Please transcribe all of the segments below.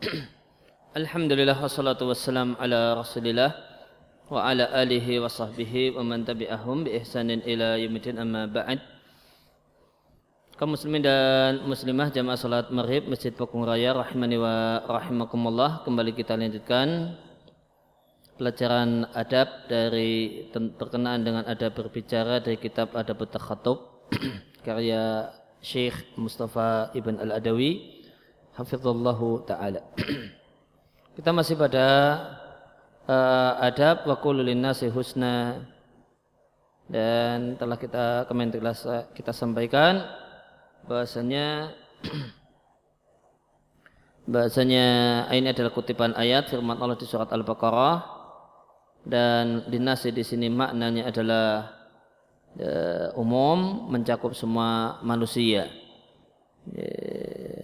Alhamdulillah wassalatu wassalam ala rasulillah wa ala alihi wa sahbihi wa man tabi'ahum bi ihsanin ila yumidin amma ba'd. Kaum muslimin dan muslimah jamaah salat maghrib Masjid Pakung Raya rahimani wa rahimakumullah kembali kita lanjutkan pelajaran adab dari berkenaan dengan adab berbicara dari kitab Adab Takhatub karya Syekh Mustafa Ibn Al-Adawi hafizallahu taala. Kita masih pada uh, adab wa nasi husna. Dan telah kita kemarin telah kita sampaikan bahasanya bahasanya ini adalah kutipan ayat firman Allah di surat Al-Baqarah. Dan dinasi di sini maknanya adalah uh, umum mencakup semua manusia.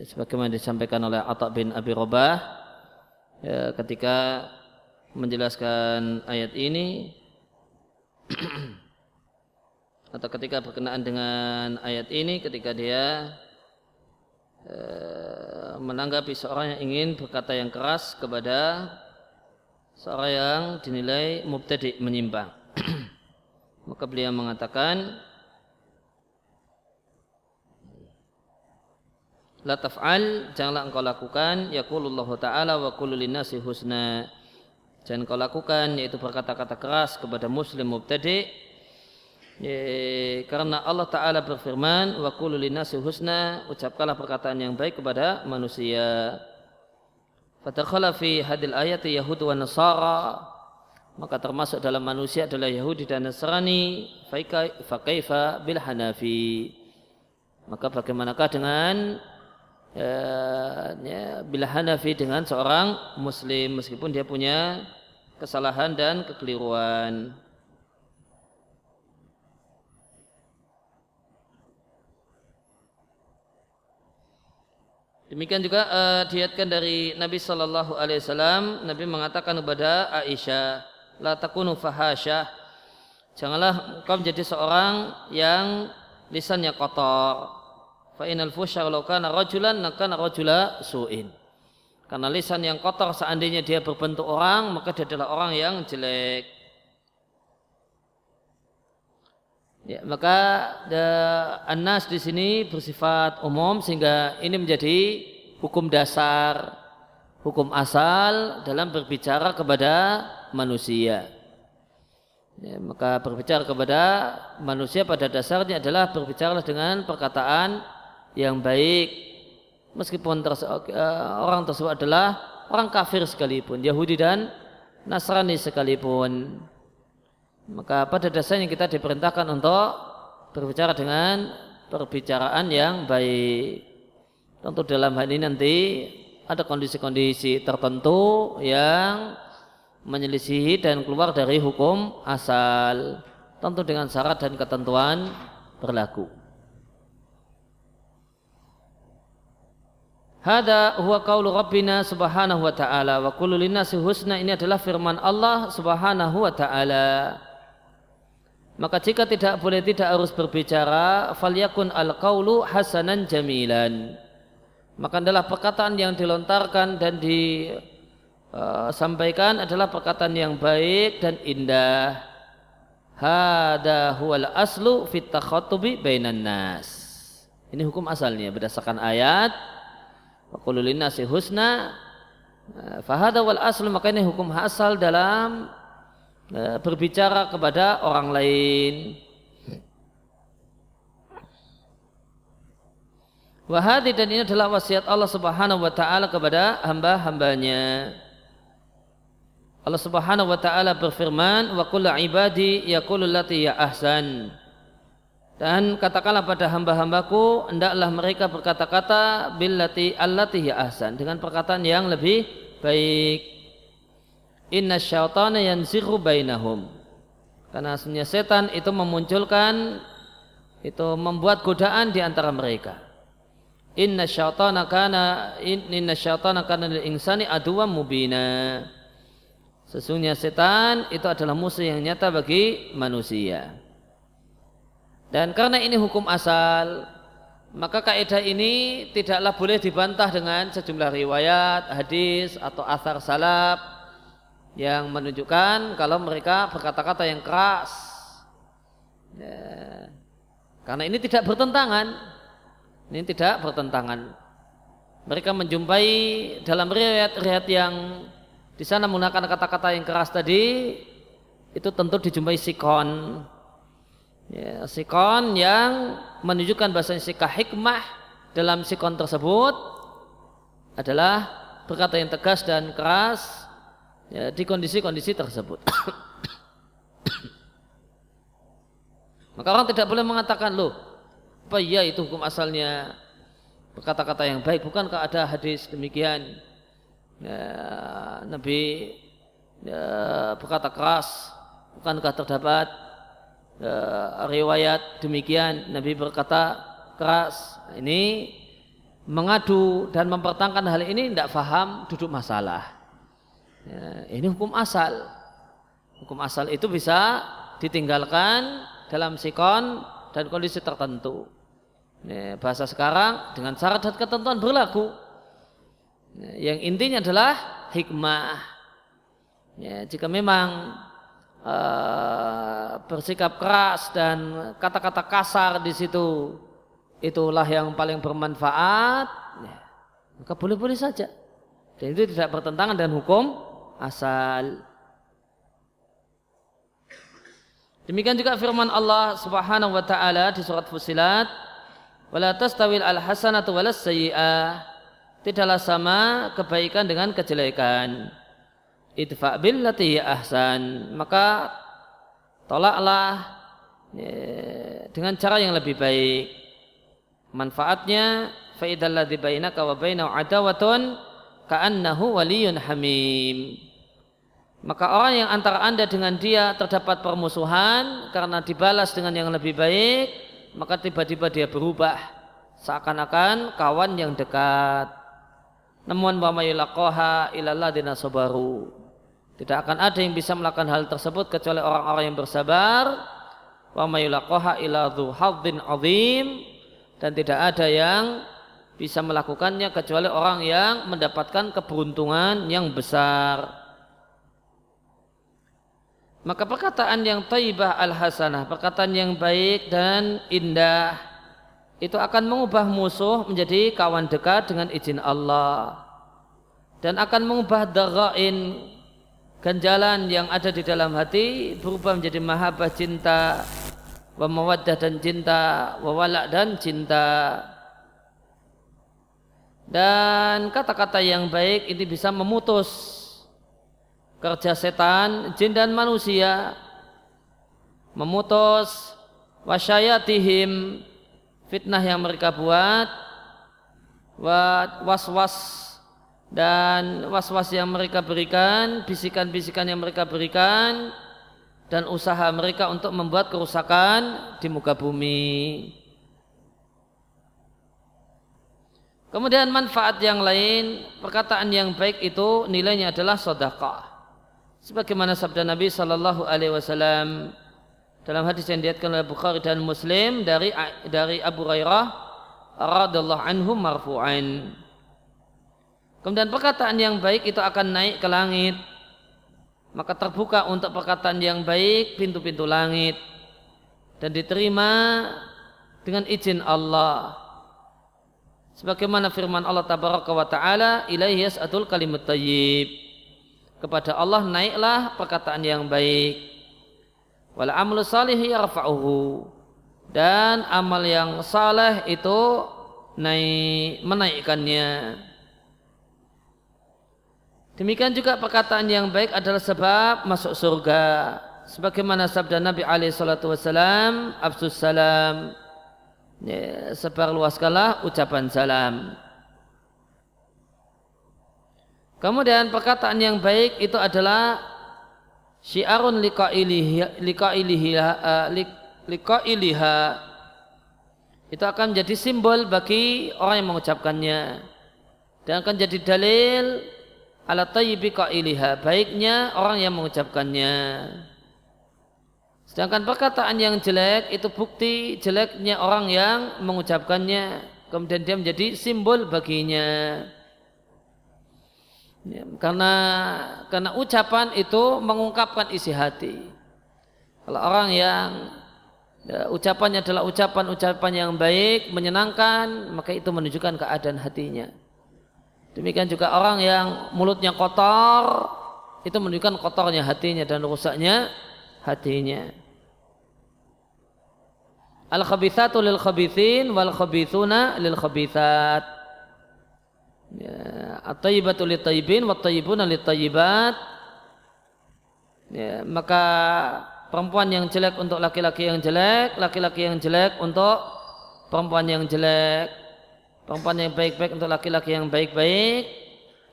Sebagaimana disampaikan oleh Atta bin Abi Robah ya, ketika menjelaskan ayat ini atau ketika berkenaan dengan ayat ini ketika dia e, menanggapi seorang yang ingin berkata yang keras kepada seorang yang dinilai mubtadi menyimpang. Maka beliau mengatakan la taf'al janganlah engkau lakukan yaqulullahu taala wa qul linnasi husna. Jangan engkau lakukan yaitu berkata-kata keras kepada muslim mubtadi. Karena Allah taala berfirman wa qul linnasi husna ucapkanlah perkataan yang baik kepada manusia. Fatakhala fi hadil ayat Yahud wa Nasara. Maka termasuk dalam manusia adalah Yahudi dan Nasrani fakaifa bil Hanafi. Maka bagaimanakah dengan ya, ya, bila Hanafi dengan seorang Muslim meskipun dia punya kesalahan dan kekeliruan. Demikian juga uh, diatkan dari Nabi Shallallahu Alaihi Wasallam, Nabi mengatakan kepada Aisyah, la takunu fahasyah, janganlah kau menjadi seorang yang lisannya kotor, Fa inal fusya law kana rajulan kana rajula su'in. Karena lisan yang kotor seandainya dia berbentuk orang, maka dia adalah orang yang jelek. Ya, maka the anas di sini bersifat umum sehingga ini menjadi hukum dasar, hukum asal dalam berbicara kepada manusia. Ya, maka berbicara kepada manusia pada dasarnya adalah berbicara dengan perkataan yang baik meskipun uh, orang tersebut adalah orang kafir sekalipun Yahudi dan Nasrani sekalipun. Maka pada dasarnya kita diperintahkan untuk berbicara dengan perbicaraan yang baik. Tentu dalam hal ini nanti ada kondisi-kondisi tertentu yang menyelisihi dan keluar dari hukum asal. Tentu dengan syarat dan ketentuan berlaku. Hada huwa qaulu Rabbina subhanahu wa ta'ala wa kullu linnasi husna ini adalah firman Allah subhanahu wa ta'ala. Maka jika tidak boleh tidak harus berbicara falyakun al qaulu hasanan jamilan. Maka adalah perkataan yang dilontarkan dan disampaikan uh, adalah perkataan yang baik dan indah. Hada huwal aslu fit takhatubi bainan nas. Ini hukum asalnya berdasarkan ayat Wa nasi husna eh, fahada wal aslu maka ini hukum asal dalam eh, berbicara kepada orang lain. Wahadi dan ini adalah wasiat Allah Subhanahu wa taala kepada hamba-hambanya. Allah Subhanahu wa taala berfirman, "Wa kullu ibadi yaqulu lati ya ahsan." Dan katakanlah pada hamba-hambaku, hendaklah mereka berkata-kata billati allati ya ahsan dengan perkataan yang lebih baik. Inna syaitana yanziru bainahum. Karena sebenarnya setan itu memunculkan itu membuat godaan di antara mereka. Inna syaitana kana inna syaitana kana lil insani aduwwan mubina. Sesungguhnya setan itu adalah musuh yang nyata bagi manusia. Dan karena ini hukum asal, maka kaidah ini tidaklah boleh dibantah dengan sejumlah riwayat, hadis atau asar salaf yang menunjukkan kalau mereka berkata-kata yang keras. Ya. Karena ini tidak bertentangan. Ini tidak bertentangan. Mereka menjumpai dalam riwayat-riwayat yang di sana menggunakan kata-kata yang keras tadi itu tentu dijumpai sikon ya, sikon yang menunjukkan bahasa sikah hikmah dalam sikon tersebut adalah berkata yang tegas dan keras ya, di kondisi-kondisi tersebut. Maka orang tidak boleh mengatakan loh, apa iya itu hukum asalnya berkata-kata yang baik? Bukankah ada hadis demikian? Ya, Nabi ya, berkata keras, bukankah terdapat uh, riwayat demikian Nabi berkata keras ini mengadu dan mempertahankan hal ini tidak faham duduk masalah. Ya, ini hukum asal. Hukum asal itu bisa ditinggalkan dalam sikon dan kondisi tertentu. Ya, bahasa sekarang dengan syarat dan ketentuan berlaku. Ya, yang intinya adalah hikmah. Jika memang uh, bersikap keras dan kata-kata kasar di situ. Itulah yang paling bermanfaat. Ya, maka boleh-boleh saja. Dan itu tidak bertentangan dengan hukum asal. Demikian juga firman Allah subhanahu wa ta'ala di surat Fusilat wala tastawil al hasanatu walas sayyi'ah. Tidaklah sama kebaikan dengan kejelekan idfa billati ahsan. Maka tolaklah ya, dengan cara yang lebih baik. Manfaatnya faidal ladzi bainaka wa bainahu adawatun ka'annahu waliyun hamim. Maka orang yang antara anda dengan dia terdapat permusuhan karena dibalas dengan yang lebih baik maka tiba-tiba dia berubah. Seakan-akan kawan yang dekat. Namun wa mayulaqaha ilalladina sabaru tidak akan ada yang bisa melakukan hal tersebut kecuali orang-orang yang bersabar. Wa mayulaqaha ila azim dan tidak ada yang bisa melakukannya kecuali orang yang mendapatkan keberuntungan yang besar. Maka perkataan yang taibah al-hasanah, perkataan yang baik dan indah itu akan mengubah musuh menjadi kawan dekat dengan izin Allah dan akan mengubah darain ganjalan yang ada di dalam hati berubah menjadi mahabbah cinta wa mawaddah dan cinta wa walak dan cinta. Dan kata-kata yang baik ini bisa memutus kerja setan jin dan manusia memutus wasyayatihim fitnah yang mereka buat was-was dan was-was yang mereka berikan, bisikan-bisikan yang mereka berikan dan usaha mereka untuk membuat kerusakan di muka bumi. Kemudian manfaat yang lain, perkataan yang baik itu nilainya adalah sedekah. Sebagaimana sabda Nabi Shallallahu Alaihi Wasallam dalam hadis yang diatkan oleh Bukhari dan Muslim dari dari Abu Hurairah radhiallahu anhu marfu'an. Kemudian perkataan yang baik itu akan naik ke langit. Maka terbuka untuk perkataan yang baik pintu-pintu langit. Dan diterima dengan izin Allah. Sebagaimana firman Allah tabaraka wa ta'ala ilaihi yas'atul kalimat tayyib. Kepada Allah naiklah perkataan yang baik. Wal amlu salih yarfa'uhu. Dan amal yang saleh itu naik menaikkannya. Demikian juga perkataan yang baik adalah sebab masuk surga. Sebagaimana sabda Nabi alaihi salatu wasalam, absus salam. Ya, sebarluaskanlah ucapan salam. Kemudian perkataan yang baik itu adalah syiarun liqa'iliha liqa'iliha itu akan menjadi simbol bagi orang yang mengucapkannya dan akan jadi dalil ala tayyibi qailiha baiknya orang yang mengucapkannya Sedangkan perkataan yang jelek itu bukti jeleknya orang yang mengucapkannya. Kemudian dia menjadi simbol baginya. Ya, karena karena ucapan itu mengungkapkan isi hati. Kalau orang yang ya, ucapannya adalah ucapan-ucapan yang baik, menyenangkan, maka itu menunjukkan keadaan hatinya. Demikian juga orang yang mulutnya kotor, itu menunjukkan kotornya hatinya dan rusaknya hatinya. Al khabithatu lil khabithin wal khabithuna lil khabithat. Ya, at-tayyibatu lit tayyibin wat tayyibuna lit tayyibat. Ya, maka perempuan yang jelek untuk laki-laki yang jelek, laki-laki yang jelek untuk perempuan yang jelek, perempuan yang baik-baik untuk laki-laki yang baik-baik,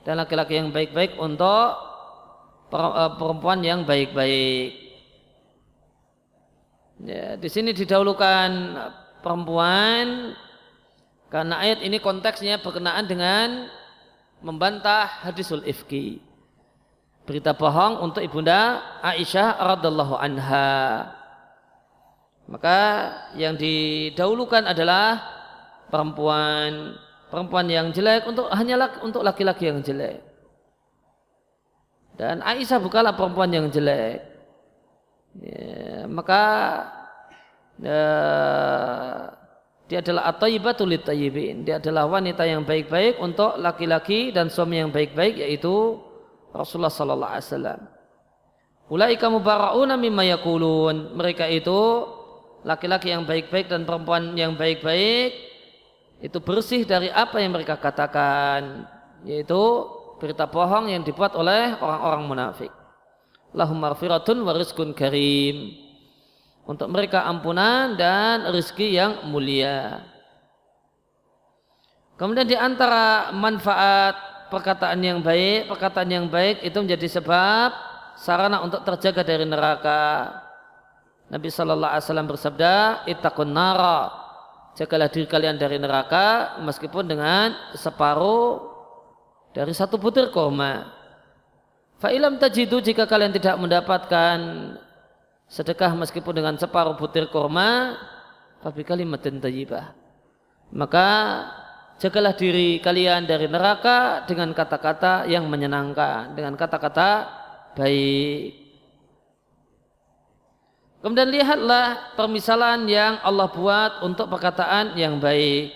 dan laki-laki yang baik-baik untuk eh, perempuan yang baik-baik. Ya, di sini didahulukan perempuan karena ayat ini konteksnya berkenaan dengan membantah hadisul ifki. Berita bohong untuk ibunda Aisyah radhiallahu anha. Maka yang didahulukan adalah perempuan perempuan yang jelek untuk hanya untuk laki-laki yang jelek. Dan Aisyah bukanlah perempuan yang jelek ya, maka ya, dia adalah tayyibin. Dia adalah wanita yang baik-baik untuk laki-laki dan suami yang baik-baik yaitu Rasulullah sallallahu alaihi wasallam. Ulaika mubara'una mimma yaqulun. Mereka itu laki-laki yang baik-baik dan perempuan yang baik-baik itu bersih dari apa yang mereka katakan yaitu berita bohong yang dibuat oleh orang-orang munafik lahum marfiratun wa rizkun karim. Untuk mereka ampunan dan rezeki yang mulia. Kemudian di antara manfaat perkataan yang baik, perkataan yang baik itu menjadi sebab sarana untuk terjaga dari neraka. Nabi Shallallahu Alaihi Wasallam bersabda, "Itakun nara, jagalah diri kalian dari neraka meskipun dengan separuh dari satu butir kurma." Fa'ilam tajidu jika kalian tidak mendapatkan sedekah meskipun dengan separuh butir kurma, tapi kalimatin tayyibah. Maka jagalah diri kalian dari neraka dengan kata-kata yang menyenangkan, dengan kata-kata baik. Kemudian lihatlah permisalan yang Allah buat untuk perkataan yang baik.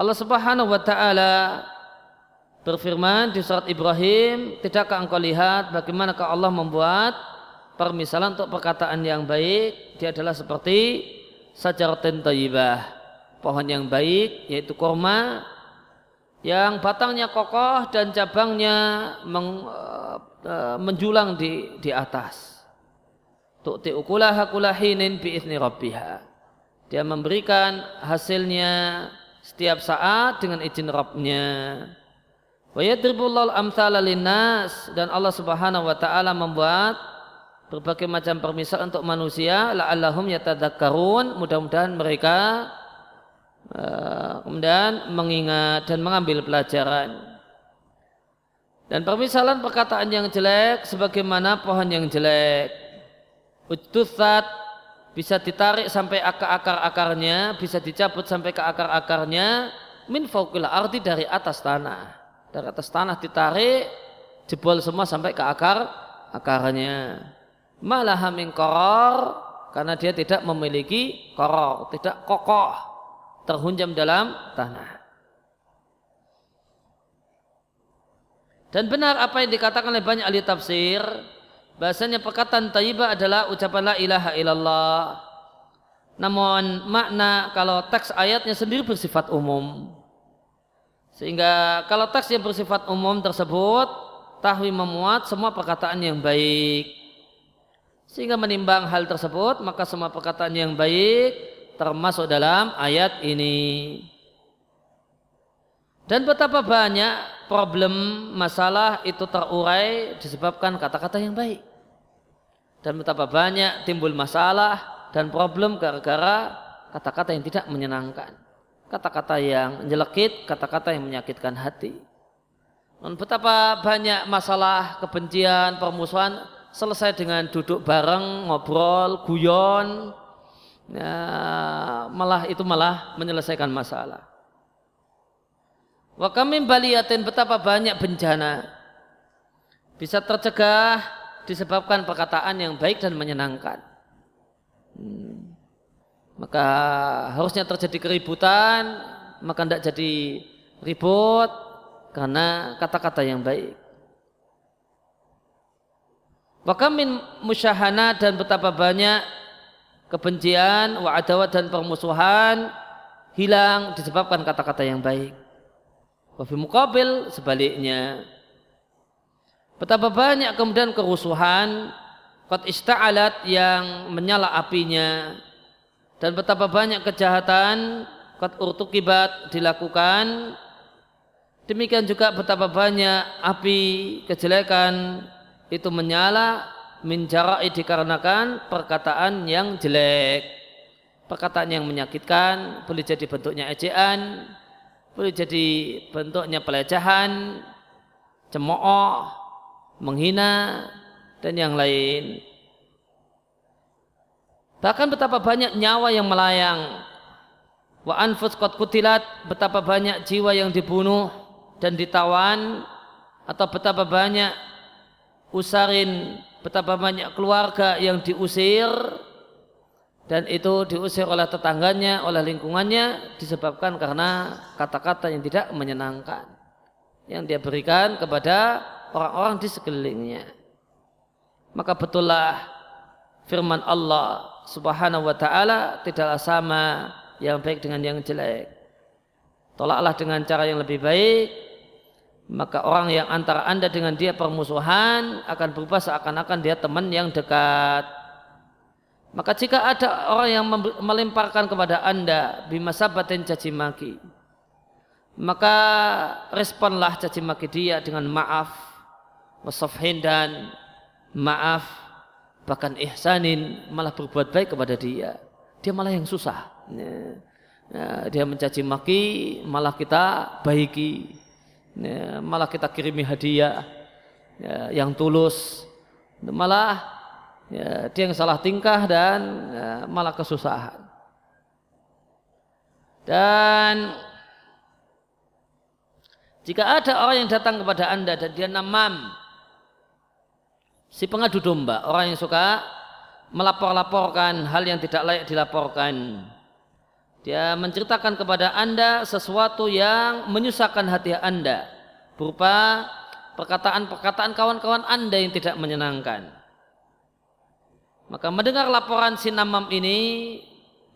Allah Subhanahu wa taala berfirman di surat Ibrahim, tidakkah engkau lihat bagaimanakah Allah membuat permisalan untuk perkataan yang baik? Dia adalah seperti sajaratin thayyibah, pohon yang baik yaitu kurma yang batangnya kokoh dan cabangnya meng, uh, menjulang di di atas. Tu'ti ukulaha kulahinin biizni rabbiha. Dia memberikan hasilnya setiap saat dengan izin Rabbnya. Wa yadribullahu amthala linnas dan Allah Subhanahu wa taala membuat berbagai macam permisal untuk manusia la'allahum yatadzakkarun mudah-mudahan mereka uh, kemudian mengingat dan mengambil pelajaran. Dan permisalan perkataan yang jelek sebagaimana pohon yang jelek. Ujtusat bisa ditarik sampai akar-akar-akarnya, bisa dicabut sampai ke akar-akarnya min fauqil arti dari atas tanah. Dari atas tanah ditarik jebol semua sampai ke akar akarnya malah min koror karena dia tidak memiliki koror tidak kokoh terhunjam dalam tanah. Dan benar apa yang dikatakan oleh banyak ahli tafsir bahasanya perkataan taibah adalah ucapan la ilaha illallah namun makna kalau teks ayatnya sendiri bersifat umum sehingga kalau teks yang bersifat umum tersebut tahwi memuat semua perkataan yang baik. Sehingga menimbang hal tersebut maka semua perkataan yang baik termasuk dalam ayat ini. Dan betapa banyak problem masalah itu terurai disebabkan kata-kata yang baik. Dan betapa banyak timbul masalah dan problem gara-gara kata-kata yang tidak menyenangkan kata-kata yang nyelekit, kata-kata yang menyakitkan hati. Dan betapa banyak masalah kebencian, permusuhan selesai dengan duduk bareng, ngobrol, guyon, ya, malah itu malah menyelesaikan masalah. Wa kamim baliyatin betapa banyak bencana bisa tercegah disebabkan perkataan yang baik dan menyenangkan. Hmm. Maka harusnya terjadi keributan, maka tidak jadi ribut karena kata-kata yang baik. Wakamin musyahana dan betapa banyak kebencian, wa'adawat dan permusuhan hilang disebabkan kata-kata yang baik. Wafi mukabil sebaliknya. Betapa banyak kemudian kerusuhan kot ista'alat yang menyala apinya. Dan betapa banyak kejahatan kot urtukibat dilakukan. Demikian juga betapa banyak api kejelekan itu menyala menjarai dikarenakan perkataan yang jelek. Perkataan yang menyakitkan boleh jadi bentuknya ejaan boleh jadi bentuknya pelecehan, cemooh, menghina, dan yang lain. Bahkan betapa banyak nyawa yang melayang. Wa anfus qad kutilat, betapa banyak jiwa yang dibunuh dan ditawan atau betapa banyak usarin, betapa banyak keluarga yang diusir dan itu diusir oleh tetangganya, oleh lingkungannya disebabkan karena kata-kata yang tidak menyenangkan yang dia berikan kepada orang-orang di sekelilingnya. Maka betullah firman Allah Subhanahu wa taala tidaklah sama yang baik dengan yang jelek. Tolaklah dengan cara yang lebih baik, maka orang yang antara Anda dengan dia permusuhan akan berubah seakan-akan dia teman yang dekat maka jika ada orang yang melemparkan kepada anda bimasabatin caci maki, maka responlah caci maki dia dengan maaf, wasafhin dan maaf, bahkan ihsanin malah berbuat baik kepada dia. Dia malah yang susah. Ya. Ya, dia mencaci maki, malah kita baiki, ya, malah kita kirimi hadiah yang tulus, malah ya, dia yang salah tingkah dan ya, malah kesusahan. Dan jika ada orang yang datang kepada anda dan dia namam, si pengadu domba, orang yang suka melapor-laporkan hal yang tidak layak dilaporkan. Dia menceritakan kepada anda sesuatu yang menyusahkan hati anda berupa perkataan-perkataan kawan-kawan anda yang tidak menyenangkan. Maka mendengar laporan si namam ini,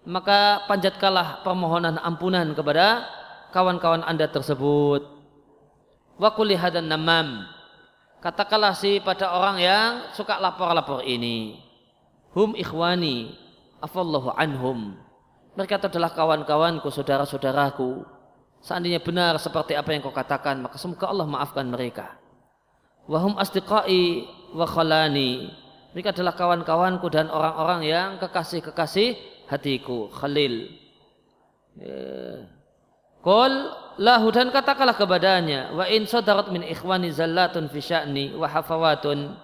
maka panjatkanlah permohonan ampunan kepada kawan-kawan anda tersebut. Wa hadan namam. Katakanlah si pada orang yang suka lapor-lapor ini. Hum ikhwani, afallahu anhum. Mereka adalah kawan-kawanku, saudara-saudaraku. Seandainya benar seperti apa yang kau katakan, maka semoga Allah maafkan mereka. Wahum asdiqai wa khalani mereka adalah kawan-kawanku dan orang-orang yang kekasih-kekasih hatiku. Khalil. Kol ya. Lahu dan katakanlah kepadanya wa in sadarat min ikhwani zallatun fi sya'ni wa hafawatun.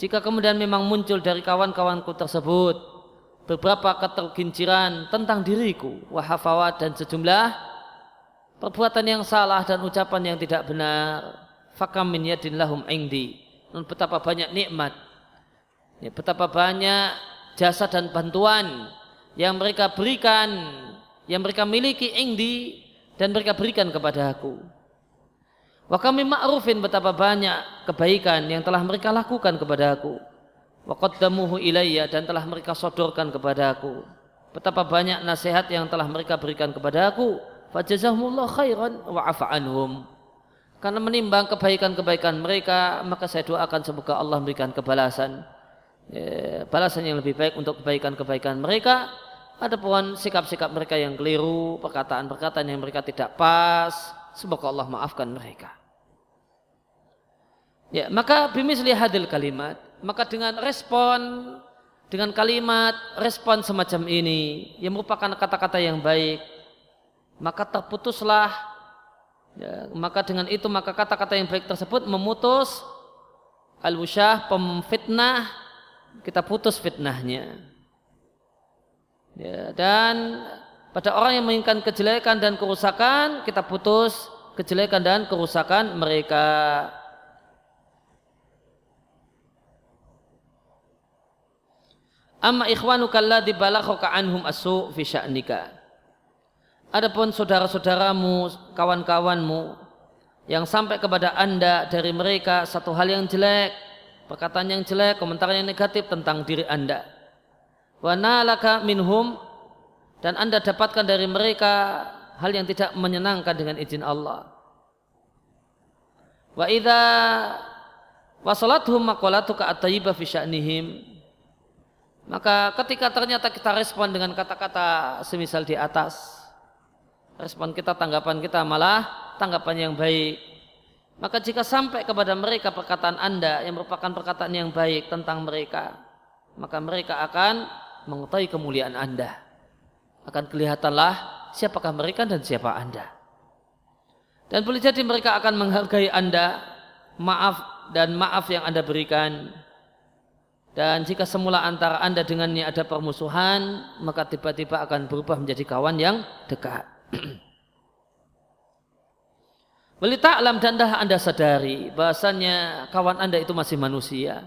Jika kemudian memang muncul dari kawan-kawanku tersebut beberapa keterginciran tentang diriku wa hafawat dan sejumlah perbuatan yang salah dan ucapan yang tidak benar fakam min yadin lahum indi. Dan betapa banyak nikmat Ya, betapa banyak jasa dan bantuan yang mereka berikan, yang mereka miliki indi dan mereka berikan kepada aku. Wa kami ma'rufin betapa banyak kebaikan yang telah mereka lakukan kepada aku. Wa qaddamuhu ilayya dan telah mereka sodorkan kepada aku. Betapa banyak nasihat yang telah mereka berikan kepada aku. Fajazahumullah khairan wa anhum. Karena menimbang kebaikan-kebaikan mereka, maka saya doakan semoga Allah memberikan kebalasan ya, balasan yang lebih baik untuk kebaikan-kebaikan mereka adapun sikap-sikap mereka yang keliru perkataan-perkataan yang mereka tidak pas semoga Allah maafkan mereka ya maka bimisli hadil kalimat maka dengan respon dengan kalimat respon semacam ini yang merupakan kata-kata yang baik maka terputuslah ya, maka dengan itu maka kata-kata yang baik tersebut memutus Al-wusyah pemfitnah kita putus fitnahnya. Ya, dan pada orang yang menginginkan kejelekan dan kerusakan kita putus kejelekan dan kerusakan mereka. Amma ikhwanuka alladhi anhum asu fi sya'nika. Adapun saudara-saudaramu, kawan-kawanmu yang sampai kepada Anda dari mereka satu hal yang jelek, perkataan yang jelek, komentar yang negatif tentang diri Anda. Wa nalaka minhum dan Anda dapatkan dari mereka hal yang tidak menyenangkan dengan izin Allah. Wa idza wasalathum maqalatuka at-tayyibah fi maka ketika ternyata kita respon dengan kata-kata semisal di atas, respon kita, tanggapan kita malah tanggapan yang baik. Maka jika sampai kepada mereka perkataan Anda yang merupakan perkataan yang baik tentang mereka, maka mereka akan mengetahui kemuliaan Anda. Akan kelihatanlah siapakah mereka dan siapa Anda. Dan boleh jadi mereka akan menghargai Anda, maaf dan maaf yang Anda berikan dan jika semula antara anda dengannya ada permusuhan, maka tiba-tiba akan berubah menjadi kawan yang dekat. Wali ta'lam dan dah anda sadari bahasanya kawan anda itu masih manusia.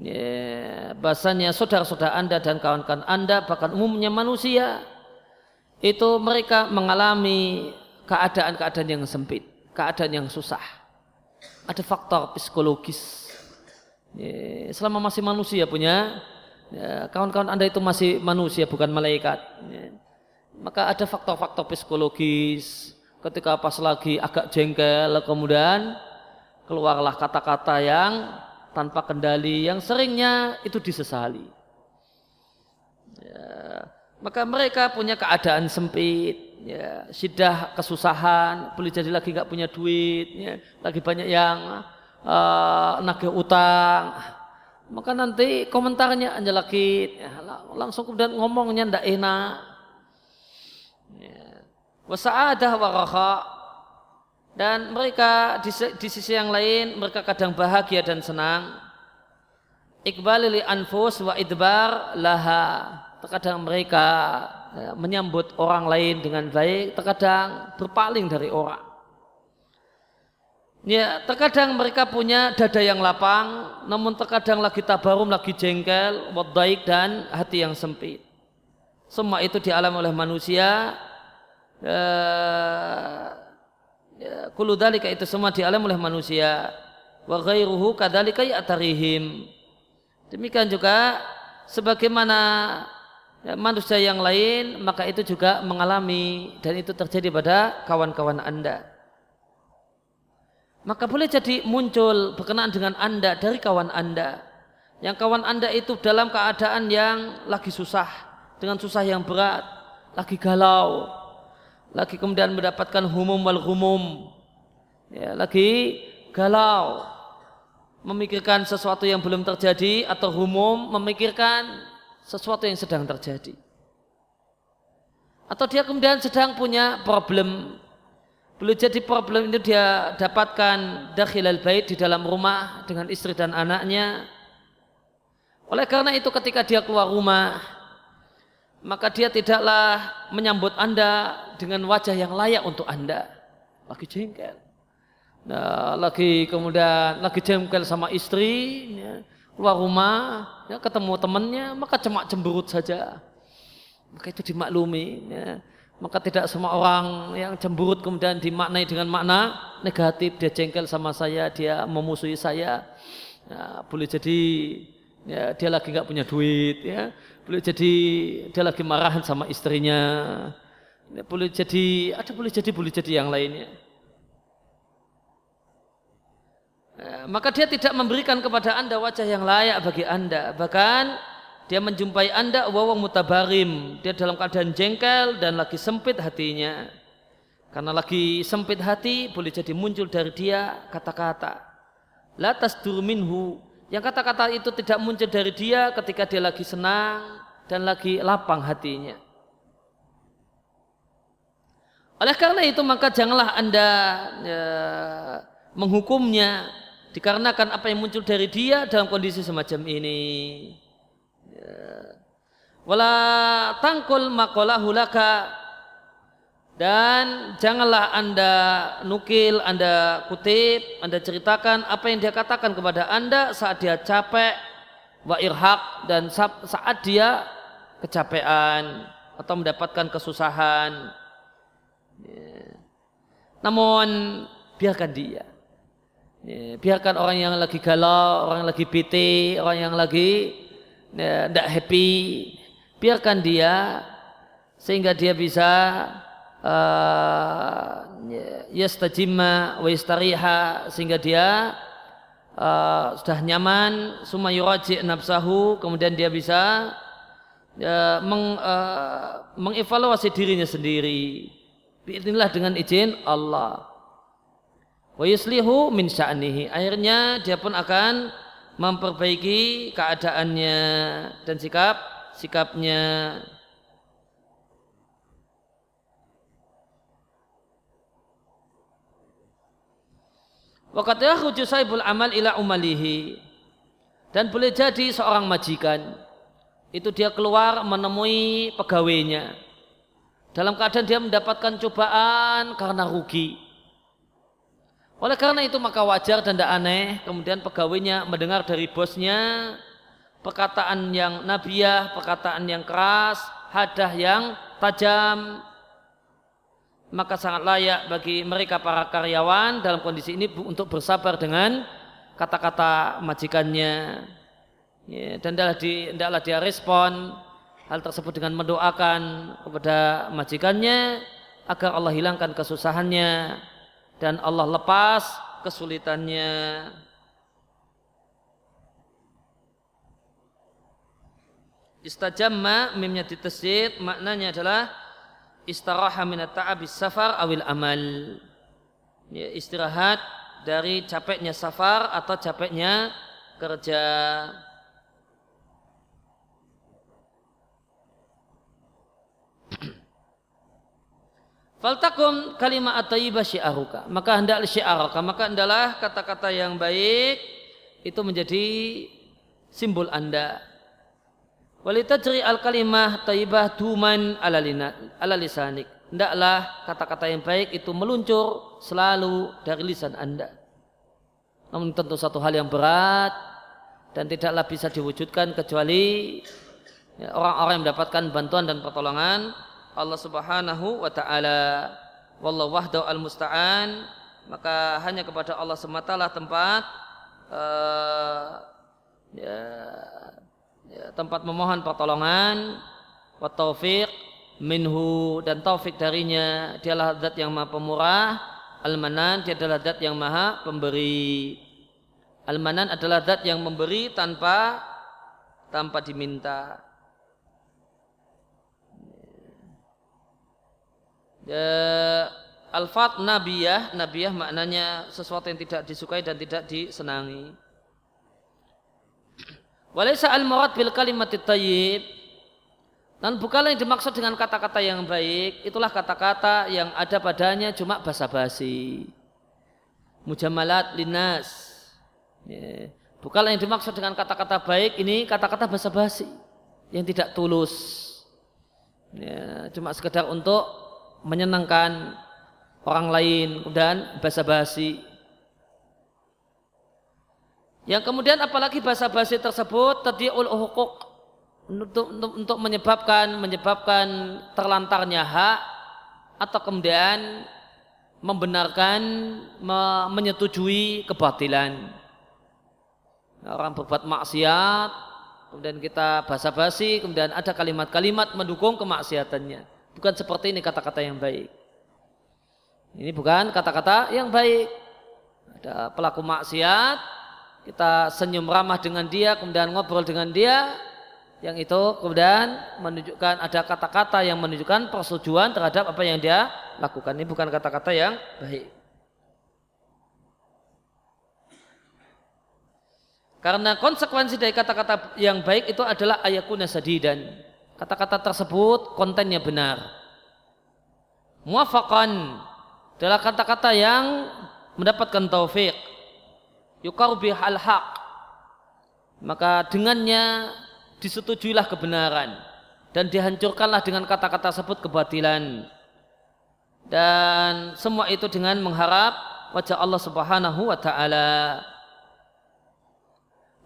Ya, bahasanya saudara-saudara anda dan kawan-kawan anda bahkan umumnya manusia itu mereka mengalami keadaan-keadaan yang sempit, keadaan yang susah. Ada faktor psikologis Ya, selama masih manusia punya ya, kawan-kawan anda itu masih manusia bukan malaikat. Maka ada faktor-faktor psikologis ketika pas lagi agak jengkel kemudian keluarlah kata-kata yang tanpa kendali yang seringnya itu disesali. Ya, maka mereka punya keadaan sempit, ya, sidah kesusahan, boleh jadi lagi nggak punya duit, ya, lagi banyak yang uh, nagih utang maka nanti komentarnya anjalakit ya, langsung kemudian ngomongnya ndak enak ya. wasaadah waraha dan mereka di, di sisi yang lain mereka kadang bahagia dan senang iqbal li anfus wa idbar laha terkadang mereka ya, menyambut orang lain dengan baik terkadang berpaling dari orang Ya, terkadang mereka punya dada yang lapang, namun terkadang lagi tabarum, lagi jengkel, wadaik dan hati yang sempit. Semua itu dialami oleh manusia. Ya, ya, kulu dalika itu semua dialami oleh manusia. Wa ghairuhu kadalika ya'tarihim. Demikian juga sebagaimana ya, manusia yang lain, maka itu juga mengalami dan itu terjadi pada kawan-kawan Anda maka boleh jadi muncul berkenaan dengan Anda dari kawan Anda. Yang kawan Anda itu dalam keadaan yang lagi susah, dengan susah yang berat, lagi galau, lagi kemudian mendapatkan humum wal humum, ya, lagi galau, memikirkan sesuatu yang belum terjadi atau humum memikirkan sesuatu yang sedang terjadi. Atau dia kemudian sedang punya problem boleh jadi problem itu dia dapatkan dakhilal bait di dalam rumah dengan istri dan anaknya. Oleh karena itu ketika dia keluar rumah, maka dia tidaklah menyambut Anda dengan wajah yang layak untuk Anda. Lagi jengkel. Nah, lagi kemudian lagi jengkel sama istri, ya, keluar rumah, ya, ketemu temannya, maka cemak cemberut saja. Maka itu dimaklumi. Ya maka tidak semua orang yang cemburut kemudian dimaknai dengan makna negatif dia jengkel sama saya dia memusuhi saya ya, boleh jadi ya, dia lagi nggak punya duit ya. Boleh jadi dia lagi marahan sama istrinya. Ya, boleh jadi ada boleh jadi boleh jadi yang lainnya. Ya, maka dia tidak memberikan kepada anda wajah yang layak bagi anda. Bahkan dia menjumpai anda wawa mutabarim. Dia dalam keadaan jengkel dan lagi sempit hatinya. Karena lagi sempit hati boleh jadi muncul dari dia kata-kata. Latas durminhu yang kata-kata itu tidak muncul dari dia ketika dia lagi senang dan lagi lapang hatinya oleh karena itu maka janganlah anda ya, menghukumnya dikarenakan apa yang muncul dari dia dalam kondisi semacam ini. Ya. Wala tangkul makolahu laka dan janganlah anda nukil, anda kutip, anda ceritakan apa yang dia katakan kepada anda saat dia capek, wa irhaq dan saat dia kecapean atau mendapatkan kesusahan. Ya. Namun biarkan dia. Ya, biarkan orang yang lagi galau, orang yang lagi piti, orang yang lagi tidak ya, happy, biarkan dia sehingga dia bisa uh, yastajimma wa yastariha sehingga dia uh, sudah nyaman summa yuraji nafsahu kemudian dia bisa uh, meng, uh, mengevaluasi dirinya sendiri. Inilah dengan izin Allah. Wa yuslihu min sya'nihi. Akhirnya dia pun akan memperbaiki keadaannya dan sikap sikapnya Waqad yakhruju saibul amal ila umalihi. Dan boleh jadi seorang majikan itu dia keluar menemui pegawainya. Dalam keadaan dia mendapatkan cobaan karena rugi. Oleh karena itu maka wajar dan tidak aneh kemudian pegawainya mendengar dari bosnya perkataan yang nabiah, perkataan yang keras, hadah yang tajam. Maka sangat layak bagi mereka para karyawan dalam kondisi ini untuk bersabar dengan kata-kata majikannya. Ya, dan tidaklah, di, dia respon hal tersebut dengan mendoakan kepada majikannya agar Allah hilangkan kesusahannya dan Allah lepas kesulitannya. Istajamma mimnya ditesit maknanya adalah istirahat min ta'abis safar awil amal. Ya, istirahat dari capeknya safar atau capeknya kerja. Faltakum kalimat at-tayyibah syi'aruka. Maka hendaklah syi'aruka. Maka hendaklah kata-kata yang baik itu menjadi simbol anda. Walitajri al-kalimah tayyibah duman ala lisanik. Hendaklah kata-kata yang baik itu meluncur selalu dari lisan anda. Namun tentu satu hal yang berat dan tidaklah bisa diwujudkan kecuali ya, orang-orang yang mendapatkan bantuan dan pertolongan Allah Subhanahu wa taala. Wallahu wahdahu al-musta'an. Maka hanya kepada Allah semata lah tempat uh, ya, tempat memohon pertolongan wa taufiq minhu dan taufik darinya dialah zat yang maha pemurah. Al-manan dia adalah zat yang maha pemberi. Al-manan adalah zat yang memberi tanpa tanpa diminta. Ya, Al-fat nabiyah, nabiyah maknanya sesuatu yang tidak disukai dan tidak disenangi. Walaysa al-murad bil kalimat tayyib dan bukanlah yang dimaksud dengan kata-kata yang baik, itulah kata-kata yang ada padanya cuma basa-basi. Mujamalat linas. Ya. Bukanlah yang dimaksud dengan kata-kata baik ini kata-kata basa-basi yang tidak tulus. Ya, cuma sekedar untuk menyenangkan orang lain dan basa-basi. Yang kemudian apalagi basa-basi tersebut tadiul hukuk untuk, untuk, untuk menyebabkan menyebabkan terlantarnya hak atau kemudian membenarkan me, menyetujui kebatilan. Orang berbuat maksiat, kemudian kita basa-basi, kemudian ada kalimat-kalimat mendukung kemaksiatannya. Bukan seperti ini kata-kata yang baik. Ini bukan kata-kata yang baik. Ada pelaku maksiat, kita senyum ramah dengan dia, kemudian ngobrol dengan dia, yang itu kemudian menunjukkan ada kata-kata yang menunjukkan persetujuan terhadap apa yang dia lakukan. Ini bukan kata-kata yang baik. Karena konsekuensi dari kata-kata yang baik itu adalah ayakuna sadidan kata-kata tersebut kontennya benar. Muafakan adalah kata-kata yang mendapatkan taufik. Yuqarbi al haq maka dengannya disetujuilah kebenaran dan dihancurkanlah dengan kata-kata tersebut kebatilan. Dan semua itu dengan mengharap wajah Allah Subhanahu wa taala.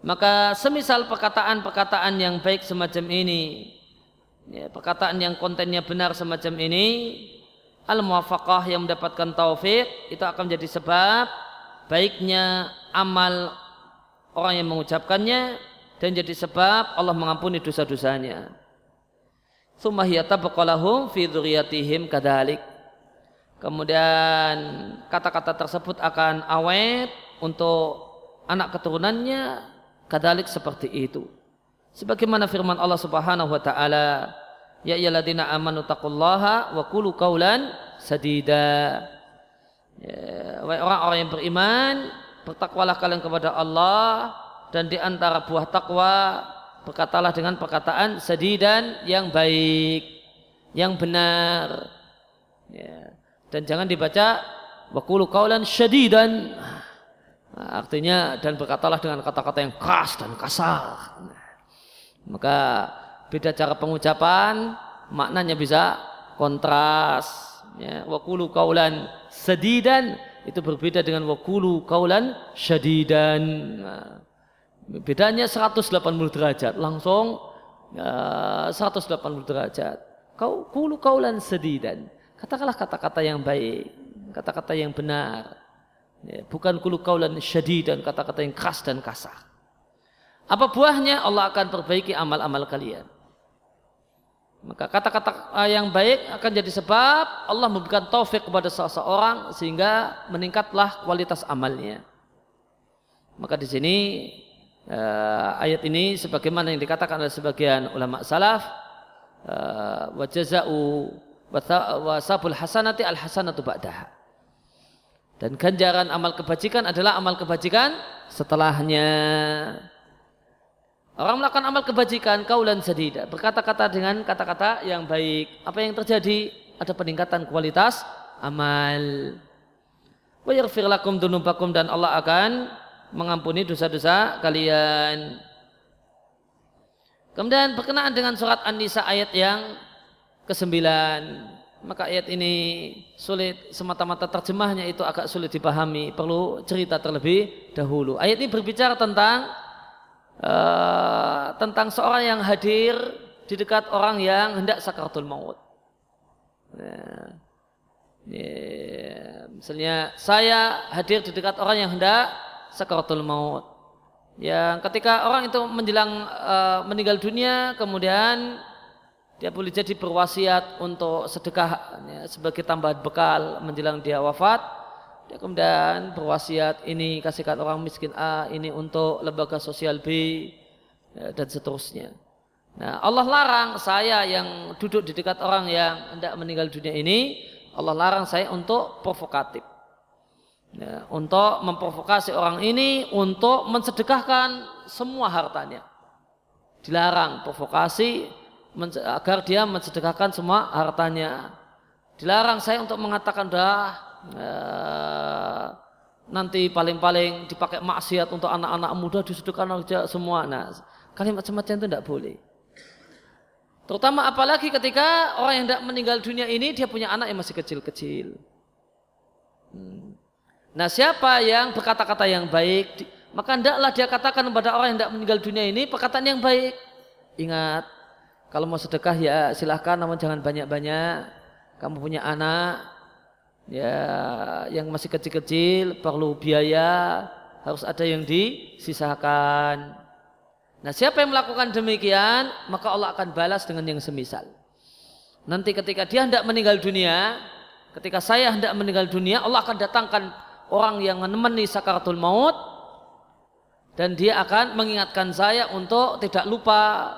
Maka semisal perkataan-perkataan yang baik semacam ini ya, perkataan yang kontennya benar semacam ini al muwafaqah yang mendapatkan taufik itu akan menjadi sebab baiknya amal orang yang mengucapkannya dan jadi sebab Allah mengampuni dosa-dosanya. Summa tabaqalahum fi dzurriyyatihim kadalik. Kemudian kata-kata tersebut akan awet untuk anak keturunannya kadalik seperti itu. Sebagaimana firman Allah Subhanahu wa taala, "Ya ayyuhalladzina amanu wa qulu qawlan sadida." Ya, orang-orang yang beriman, bertakwalah kalian kepada Allah dan di antara buah takwa berkatalah dengan perkataan sadidan yang baik, yang benar. Ya. Dan jangan dibaca wakulu kaulan syadidan. Nah, artinya dan berkatalah dengan kata-kata yang keras dan kasar. Maka beda cara pengucapan, maknanya bisa kontras. Ya, wakulu kaulan sadidan itu berbeda dengan wakulu kaulan syadidan. Nah, bedanya 180 derajat, langsung uh, 180 derajat. Kau kulu kaulan sadidan. Katakanlah kata-kata yang baik, kata-kata yang benar. Ya, bukan kulu kaulan syadid dan kata-kata yang keras dan kasar. Apa buahnya? Allah akan perbaiki amal-amal kalian. Maka kata-kata yang baik akan jadi sebab Allah memberikan taufik kepada seseorang sehingga meningkatlah kualitas amalnya. Maka di sini uh, ayat ini sebagaimana yang dikatakan oleh sebagian ulama salaf uh, wa jaza'u wasabul hasanati al hasanatu ba'daha. Dan ganjaran amal kebajikan adalah amal kebajikan setelahnya. Orang melakukan amal kebajikan kaulan sadida, berkata-kata dengan kata-kata yang baik. Apa yang terjadi? Ada peningkatan kualitas amal. Wa yaghfir lakum dunubakum dan Allah akan mengampuni dosa-dosa kalian. Kemudian berkenaan dengan surat An-Nisa ayat yang kesembilan maka ayat ini sulit semata-mata terjemahnya itu agak sulit dipahami perlu cerita terlebih dahulu ayat ini berbicara tentang uh, tentang seorang yang hadir di dekat orang yang hendak sakaratul maut ya. Ya. misalnya saya hadir di dekat orang yang hendak sakaratul maut yang ketika orang itu menjelang uh, meninggal dunia kemudian dia boleh jadi berwasiat untuk sedekah ya, sebagai tambahan bekal menjelang dia wafat. Dia kemudian berwasiat ini kasihkan orang miskin A, ini untuk lembaga sosial B ya, dan seterusnya. Nah, Allah larang saya yang duduk di dekat orang yang hendak meninggal dunia ini, Allah larang saya untuk provokatif. Ya, untuk memprovokasi orang ini untuk mensedekahkan semua hartanya. Dilarang provokasi agar dia mensedekahkan semua hartanya. Dilarang saya untuk mengatakan dah eh, nanti paling-paling dipakai maksiat untuk anak-anak muda disedekahkan aja semua. Nah, kalimat semacam itu tidak boleh. Terutama apalagi ketika orang yang tidak meninggal dunia ini dia punya anak yang masih kecil-kecil. Hmm. Nah siapa yang berkata-kata yang baik maka hendaklah dia katakan kepada orang yang tidak meninggal dunia ini perkataan yang baik. Ingat kalau mau sedekah ya silahkan namun jangan banyak-banyak. Kamu punya anak ya yang masih kecil-kecil perlu biaya harus ada yang disisakan. Nah siapa yang melakukan demikian maka Allah akan balas dengan yang semisal. Nanti ketika dia hendak meninggal dunia, ketika saya hendak meninggal dunia, Allah akan datangkan orang yang menemani sakaratul maut dan dia akan mengingatkan saya untuk tidak lupa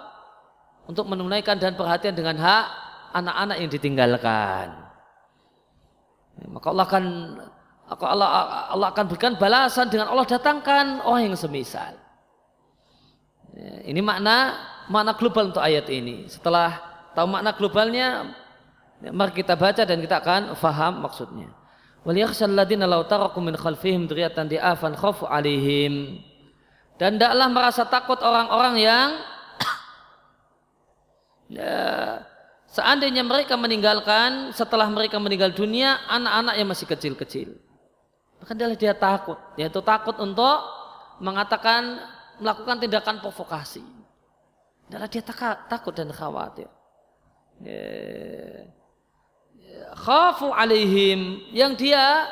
untuk menunaikan dan perhatian dengan hak anak-anak yang ditinggalkan. Maka Allah akan Allah, Allah akan berikan balasan dengan Allah datangkan orang yang semisal. Ini makna makna global untuk ayat ini. Setelah tahu makna globalnya, mari kita baca dan kita akan faham maksudnya. Wal yakhshal ladina law taraku min khalfihim dzurriatan di'afan khafu alaihim. Dan tidaklah merasa takut orang-orang yang ya, seandainya mereka meninggalkan setelah mereka meninggal dunia anak-anak yang masih kecil-kecil. Maka adalah dia takut, yaitu takut untuk mengatakan melakukan tindakan provokasi. Adalah dia takut dan khawatir. Ya. Khafu alaihim yang dia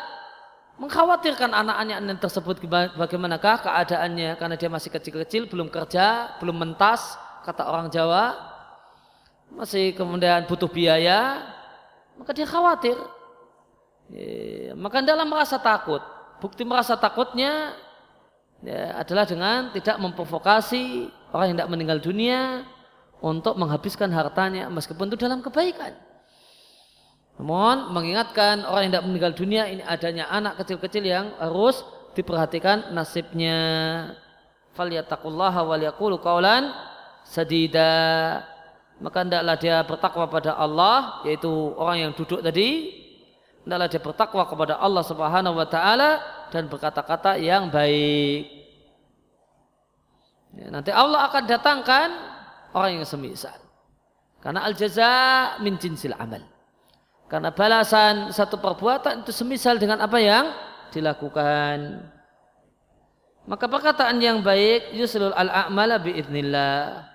mengkhawatirkan anak-anaknya tersebut bagaimanakah keadaannya karena dia masih kecil-kecil belum kerja belum mentas kata orang Jawa masih kemudian butuh biaya maka dia khawatir maka dalam merasa takut bukti merasa takutnya ya, adalah dengan tidak memprovokasi orang yang tidak meninggal dunia untuk menghabiskan hartanya meskipun itu dalam kebaikan namun mengingatkan orang yang tidak meninggal dunia ini adanya anak kecil-kecil yang harus diperhatikan nasibnya. Falyattaqullaha wal yaqulu qawlan sadida. Maka hendaklah dia bertakwa pada Allah yaitu orang yang duduk tadi hendaklah dia bertakwa kepada Allah Subhanahu wa taala dan berkata-kata yang baik. Ya, nanti Allah akan datangkan orang yang semisal. Karena al jaza min jinsil amal. Karena balasan satu perbuatan itu semisal dengan apa yang dilakukan. Maka perkataan yang baik yuslul al-a'mala biidnillah.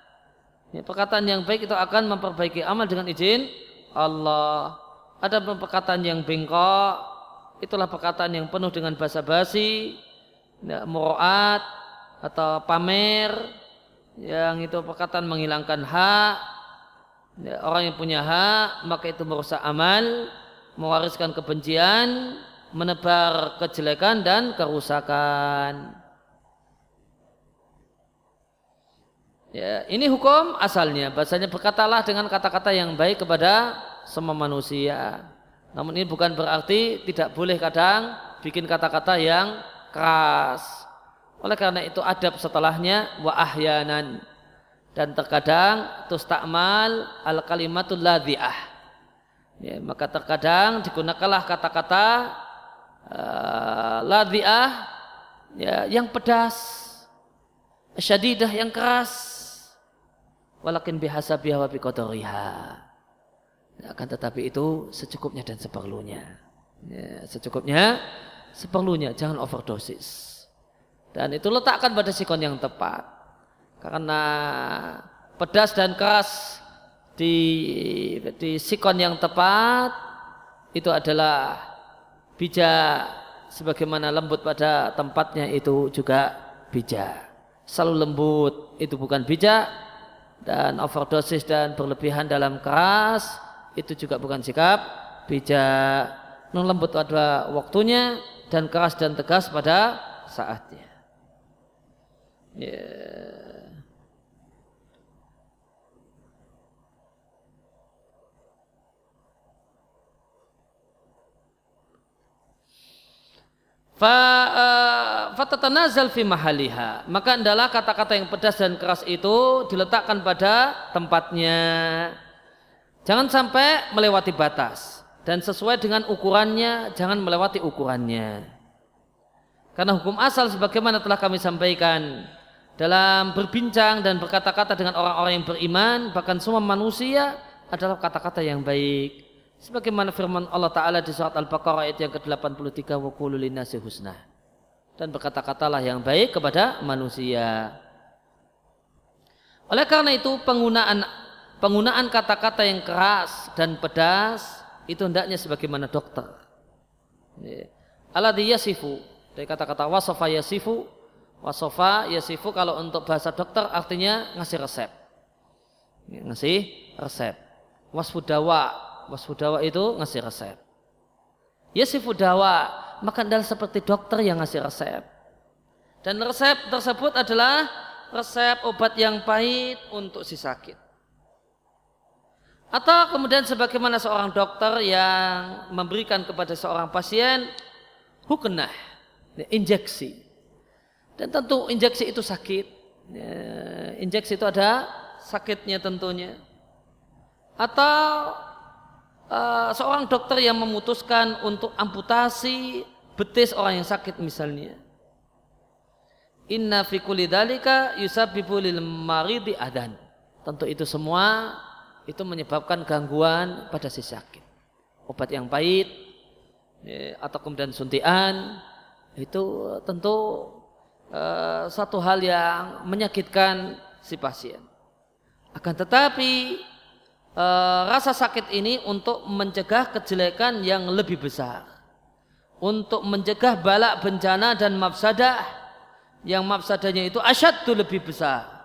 Ya, perkataan yang baik itu akan memperbaiki amal dengan izin Allah. Ada perkataan yang bengkok, itulah perkataan yang penuh dengan basa-basi, ya, muruat atau pamer, yang itu perkataan menghilangkan hak, ya, orang yang punya hak maka itu merusak amal mewariskan kebencian menebar kejelekan dan kerusakan ya ini hukum asalnya. Bahasanya berkatalah dengan kata-kata yang baik kepada semua manusia. Namun ini bukan berarti tidak boleh kadang bikin kata-kata yang keras. Oleh karena itu adab setelahnya wa ahyanan. Dan terkadang tustakmal al kalimatul ladhi'ah. Ya, maka terkadang digunakanlah kata-kata uh, ladhi'ah ya, yang pedas syadidah yang keras walakin bihasabiha wa biqadariha. Akan tetapi itu secukupnya dan seperlunya. Ya, secukupnya seperlunya. Jangan overdosis. Dan itu letakkan pada sikon yang tepat. Karena pedas dan keras di di sikon yang tepat itu adalah bijak sebagaimana lembut pada tempatnya itu juga bijak selalu lembut itu bukan bijak dan overdosis dan berlebihan dalam keras itu juga bukan sikap bijak non lembut pada waktunya dan keras dan tegas pada saatnya yeah. Fatatanazal fi mahaliha. Maka adalah kata-kata yang pedas dan keras itu diletakkan pada tempatnya. Jangan sampai melewati batas. Dan sesuai dengan ukurannya jangan melewati ukurannya. Karena hukum asal sebagaimana telah kami sampaikan dalam berbincang dan berkata-kata dengan orang-orang yang beriman bahkan semua manusia adalah kata-kata yang baik Sebagaimana firman Allah Ta'ala di surat Al-Baqarah ayat yang ke-83 wa husna. Dan berkata-katalah yang baik kepada manusia. Oleh karena itu penggunaan penggunaan kata-kata yang keras dan pedas itu hendaknya sebagaimana dokter. Aladhi yasifu dari kata-kata wasofa yasifu wasofa yasifu kalau untuk bahasa dokter artinya ngasih resep. Ngasih resep. Wasfudawa wasfudawa itu ngasih resep. Ya si fudawa, maka adalah seperti dokter yang ngasih resep. Dan resep tersebut adalah resep obat yang pahit untuk si sakit. Atau kemudian sebagaimana seorang dokter yang memberikan kepada seorang pasien hukenah, injeksi. Dan tentu injeksi itu sakit. Ya, injeksi itu ada sakitnya tentunya. Atau uh, seorang dokter yang memutuskan untuk amputasi betis orang yang sakit misalnya. Inna fi kulli dzalika yusabbibu lil maridi adan. Tentu itu semua itu menyebabkan gangguan pada si sakit. Obat yang pahit ya, atau kemudian suntian itu tentu uh, satu hal yang menyakitkan si pasien. Akan tetapi e, rasa sakit ini untuk mencegah kejelekan yang lebih besar. Untuk mencegah balak bencana dan mafsadah yang mafsadahnya itu asyaddu lebih besar.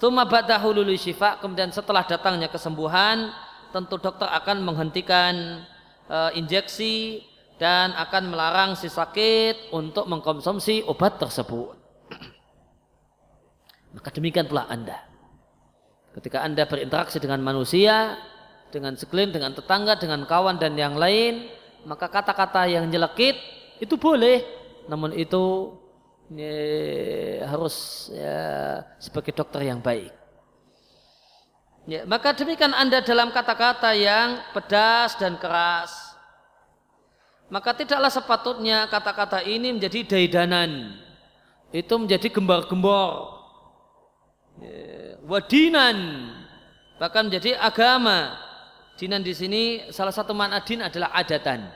Tuma ba'dahu syifa kemudian setelah datangnya kesembuhan tentu dokter akan menghentikan e, injeksi dan akan melarang si sakit untuk mengkonsumsi obat tersebut. Maka demikian pula Anda. Ketika Anda berinteraksi dengan manusia, dengan sekeliling, dengan tetangga, dengan kawan dan yang lain, maka kata-kata yang nyelekit itu boleh. Namun itu ya, harus ya, sebagai dokter yang baik. Ya, maka demikian Anda dalam kata-kata yang pedas dan keras. Maka tidaklah sepatutnya kata-kata ini menjadi daidanan. Itu menjadi gembar-gembor wadinan bahkan menjadi agama. Dinan di sini salah satu makna din adalah adatan.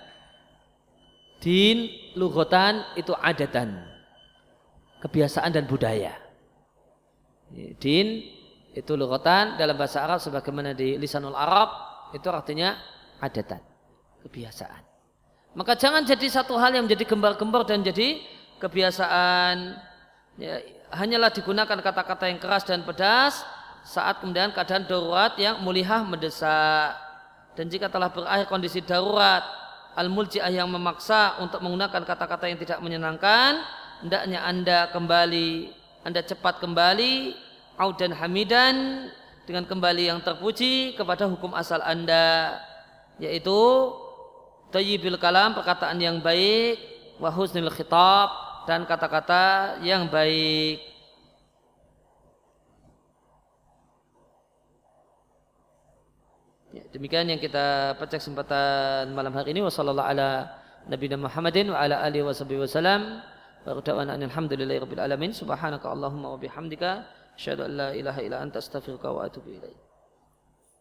Din lugotan itu adatan. Kebiasaan dan budaya. Ya, din itu lugotan dalam bahasa Arab sebagaimana di lisanul Arab itu artinya adatan, kebiasaan. Maka jangan jadi satu hal yang menjadi gembar-gembar dan jadi kebiasaan ya, hanyalah digunakan kata-kata yang keras dan pedas saat kemudian keadaan darurat yang mulihah mendesak. Dan jika telah berakhir kondisi darurat al-muljiah yang memaksa untuk menggunakan kata-kata yang tidak menyenangkan hendaknya anda kembali anda cepat kembali dan hamidan dengan kembali yang terpuji kepada hukum asal anda yaitu tayyibil kalam perkataan yang baik wa husnul khitab dan kata-kata yang baik. Ya, demikian yang kita baca kesempatan malam hari ini. Wasallallahu ala nabiyina Muhammadin wa ala alihi wasallam wa da'wana alhamdulillahi rabbil alamin. Subhanaka allahumma wa bihamdika asyhadu an la ilaha illa anta astaghfiruka wa atubu ilaik